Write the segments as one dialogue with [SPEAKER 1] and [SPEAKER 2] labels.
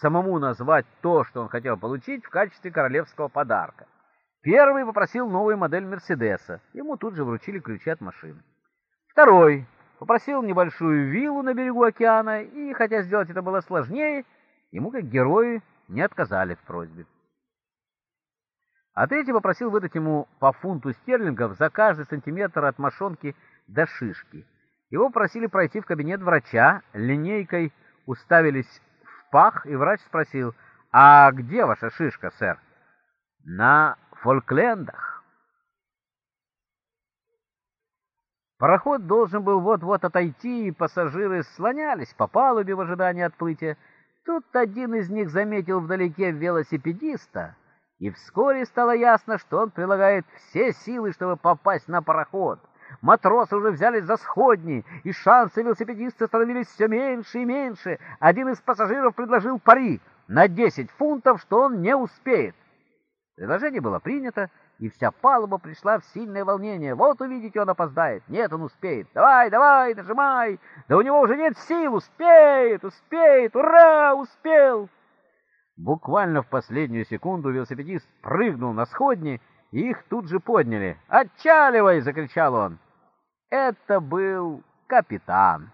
[SPEAKER 1] самому назвать то, что он хотел получить в качестве королевского подарка. Первый попросил новую модель Мерседеса. Ему тут же вручили ключи от машины. Второй попросил небольшую виллу на берегу океана, и хотя сделать это было сложнее, ему как герою не отказали в просьбе. А третий попросил выдать ему по фунту стерлингов за каждый сантиметр от мошонки до шишки. Его просили пройти в кабинет врача, линейкой уставились пах, и врач спросил, «А где ваша шишка, сэр?» «На Фолклендах». Пароход должен был вот-вот отойти, и пассажиры слонялись по палубе в ожидании отплытия. Тут один из них заметил вдалеке велосипедиста, и вскоре стало ясно, что он прилагает все силы, чтобы попасть на пароход. Матросы уже взялись за сходни, и шансы велосипедиста становились все меньше и меньше. Один из пассажиров предложил пари на 10 фунтов, что он не успеет. Предложение было принято, и вся палуба пришла в сильное волнение. Вот увидите, он опоздает. Нет, он успеет. Давай, давай, нажимай. Да у него уже нет сил. Успеет, успеет. Ура, успел. Буквально в последнюю секунду велосипедист прыгнул на сходни, и их тут же подняли. «Отчаливай!» — закричал он. Это был капитан.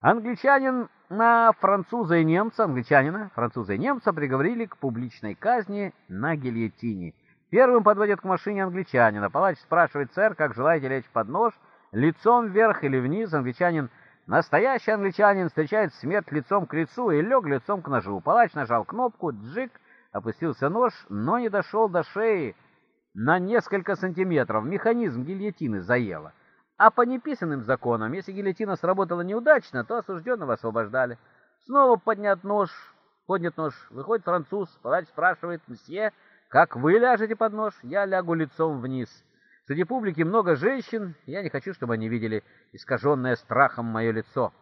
[SPEAKER 1] Англичанин на француза и немца, англичанина, француза и немца приговорили к публичной казни на гильотине. Первым подводят к машине англичанина. Палач спрашивает, сэр, как желаете лечь под нож, лицом вверх или вниз. Англичанин, настоящий англичанин, встречает смерть лицом к лицу и лег лицом к ножу. Палач нажал кнопку, джик, опустился нож, но не дошел до шеи на несколько сантиметров. Механизм гильотины заело. А по неписанным законам, если гильотина сработала неудачно, то осужденного освобождали. Снова поднят нож, поднят нож, выходит француз, палач спрашивает, «Мсье, как вы ляжете под нож?» «Я лягу лицом вниз». Среди публики много женщин, я не хочу, чтобы они видели искаженное страхом мое лицо.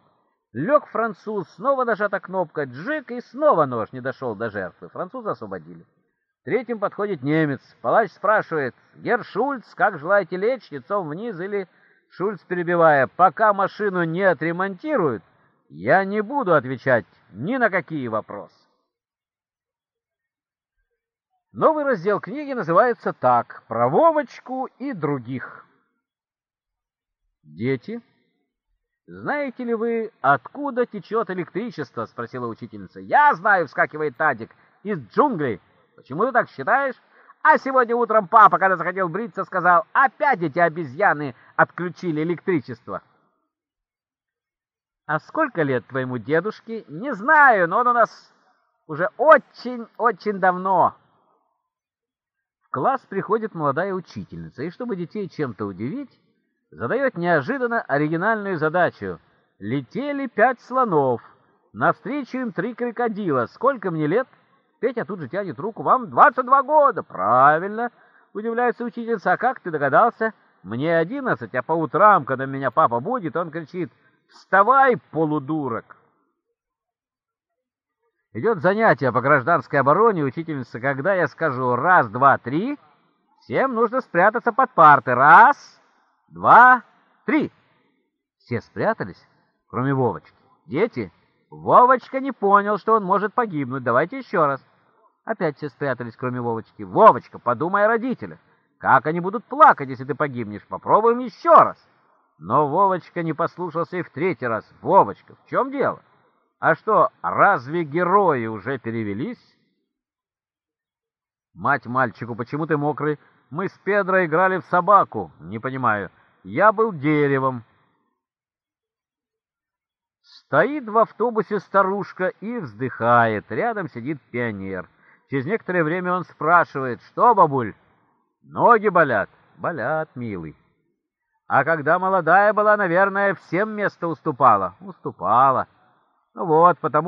[SPEAKER 1] Лег француз, снова нажата кнопка, джик, и снова нож не дошел до жертвы. Француза освободили. Третьим подходит немец. Палач спрашивает, «Герр Шульц, как желаете лечь, лицом вниз или...» Шульц, перебивая, «Пока машину не отремонтируют, я не буду отвечать ни на какие вопросы». Новый раздел книги называется так «Про Вовочку и других». Дети, знаете ли вы, откуда течет электричество? Спросила учительница. Я знаю, вскакивает Тадик, из джунглей. Почему ты так считаешь? А сегодня утром папа, когда заходил бриться, сказал, опять эти обезьяны отключили электричество. А сколько лет твоему дедушке? Не знаю, но он у нас уже очень-очень давно. В класс приходит молодая учительница, и чтобы детей чем-то удивить, задает неожиданно оригинальную задачу. Летели пять слонов. Навстречу им три крокодила. Сколько мне лет? Петя тут же тянет руку. Вам 22 года. Правильно, удивляется учительница. А как ты догадался? Мне 11, а по утрам, когда меня папа будет, он кричит «Вставай, полудурок!» Идет занятие по гражданской обороне, учительница, когда я скажу «раз, два, три», всем нужно спрятаться под парты. Раз, два, три. Все спрятались, кроме Вовочки. Дети, Вовочка не понял, что он может погибнуть. Давайте еще раз. Опять все спрятались, кроме Вовочки. «Вовочка, подумай о родителях. Как они будут плакать, если ты погибнешь? Попробуем еще раз». Но Вовочка не послушался и в третий раз. «Вовочка, в чем дело? А что, разве герои уже перевелись?» «Мать мальчику, почему ты мокрый? Мы с Педро играли в собаку. Не понимаю. Я был деревом». Стоит в автобусе старушка и вздыхает. Рядом сидит пионер. Через некоторое время он спрашивает, что, бабуль? Ноги болят? Болят, милый. А когда молодая была, наверное, всем место уступала? Уступала. Ну вот, потому